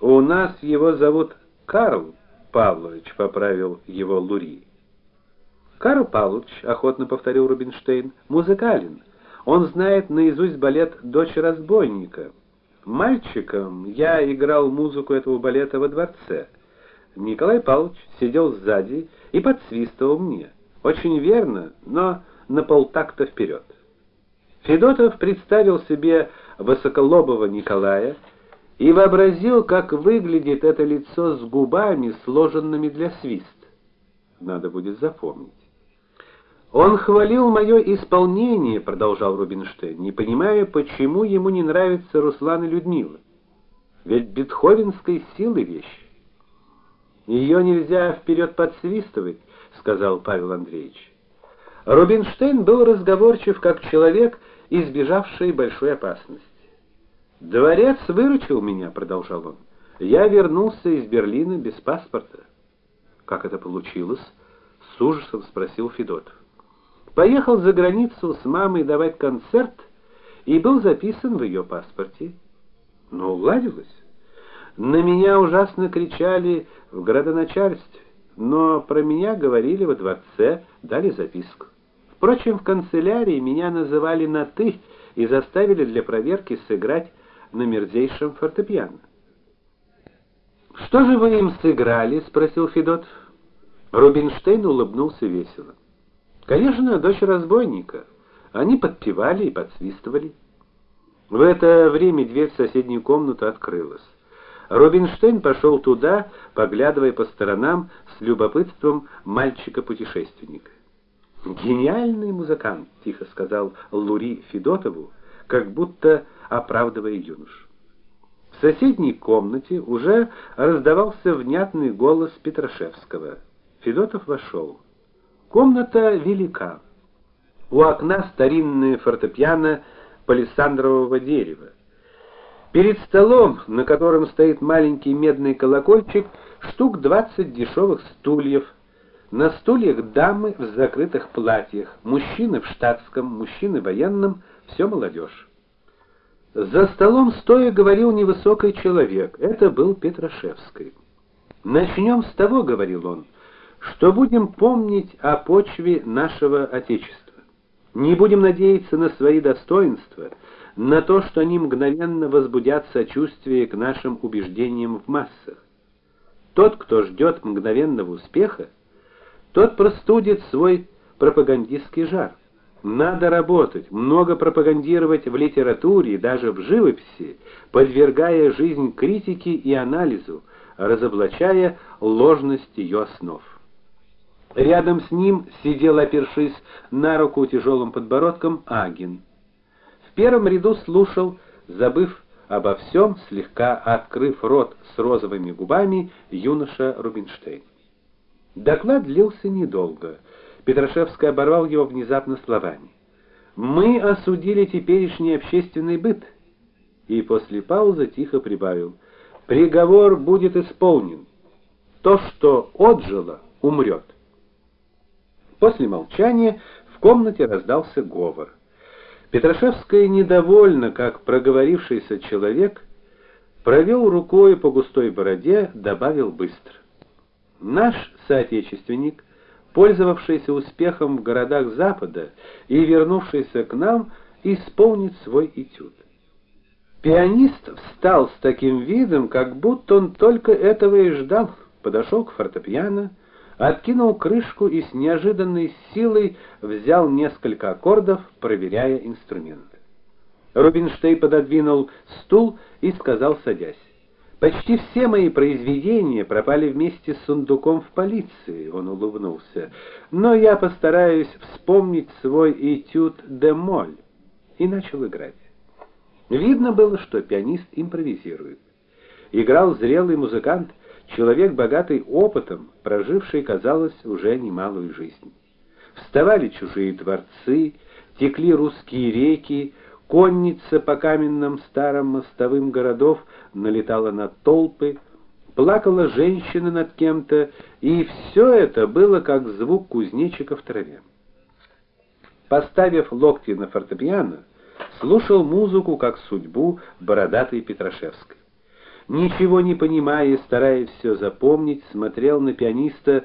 У нас его зовут Карл Павлович, поправил его Лури. Карл Павлович, охотно повторил Рубинштейн, музыкален. Он знает наизусть балет Дочь разбойника. Мальчиком я играл музыку этого балета во дворце. Николай Павлович сидел сзади и подсвистывал мне. Очень верно, но на полтакта вперед. Федотов представил себе высоколобого Николая и вообразил, как выглядит это лицо с губами, сложенными для свиста. Надо будет запомнить. Он хвалил мое исполнение, продолжал Рубинштейн, не понимая, почему ему не нравится Руслан и Людмила. Ведь бетховенской силы вещь. Ее нельзя вперед подсвистывать, сказал Павел Андреевич. Рубинштейн был разговорчив как человек, избежавший большой опасности. Дворец выручил меня, продолжал он. Я вернулся из Берлина без паспорта. Как это получилось? с ужасом спросил Федотов. Поехал за границу с мамой давать концерт и был записан в ее паспорте. Но уладилось. На меня ужасно кричали в городоначальстве, но про меня говорили во дворце, дали записку. Впрочем, в канцелярии меня называли на ты и заставили для проверки сыграть на мерзейшем фортепиано. Что же вы им сыграли, спросил Федотов. Рубинштейн улыбнулся весело. Конечно, дочь разбойника. Они подпевали и подсвистывали. В это время дверь в соседнюю комнату открылась. Рубинштейн пошел туда, поглядывая по сторонам с любопытством мальчика-путешественника. Гениальный музыкант, тихо сказал Лури Федотову, как будто оправдывая юношу. В соседней комнате уже раздавался внятный голос Петрашевского. Федотов вошел. Комната велика. У окна старинное фортепиано палисандрового дерева. Перед столом, на котором стоит маленький медный колокольчик, штук двадцать дешевых стульев. На стульях дамы в закрытых платьях, мужчины в штатском, мужчины в военном, все молодежь. За столом стоя говорил невысокий человек. Это был Петрашевский. Начнем с того, говорил он, что будем помнить о почве нашего отечества. Не будем надеяться на свои достоинства, на то, что они мгновенно возбудят сочувствие к нашим убеждениям в массах. Тот, кто ждет мгновенного успеха, тот простудит свой пропагандистский жар. Надо работать, много пропагандировать в литературе и даже в живописи, подвергая жизнь критике и анализу, разоблачая ложность ее основ. Рядом с ним сидел, опершись на руку тяжелым подбородком, Агин. В первом ряду слушал, забыв обо всем, слегка открыв рот с розовыми губами, юноша Рубинштейн. Доклад длился недолго. Петрашевский оборвал его внезапно словами: "Мы осудили теперешний общественный быт". И после паузы тихо прибавил: "Приговор будет исполнен. То, что отжило, умрет". После молчания в комнате раздался говор. Петрашевская недовольна, как проговорившийся человек, провел рукой по густой бороде, добавил быстро: "Наш соотечественник, пользовавшийся успехом в городах Запада и вернувшийся к нам, исполнит свой этюд". Пианист встал с таким видом, как будто он только этого и ждал, подошел к фортепиано, откинул крышку и с неожиданной силой взял несколько аккордов, проверяя инструмент. Рубинштейн пододвинул стул и сказал, садясь: "Почти все мои произведения пропали вместе с сундуком в полиции", он улыбнулся. "Но я постараюсь вспомнить свой этюд де моль" и начал играть. Видно было, что пианист импровизирует. Играл зрелый музыкант, человек богатый опытом, проживший, казалось, уже немалую жизнь. Вставали чужие дворцы, текли русские реки, конница по каменным старым мостовым городов налетала на толпы, плакала женщина над кем-то, и все это было как звук кузнечика в траве. Поставив локти на фортепиано, слушал музыку как судьбу бородатой Петрашевской. ничего не понимая и стараясь все запомнить, смотрел на пианиста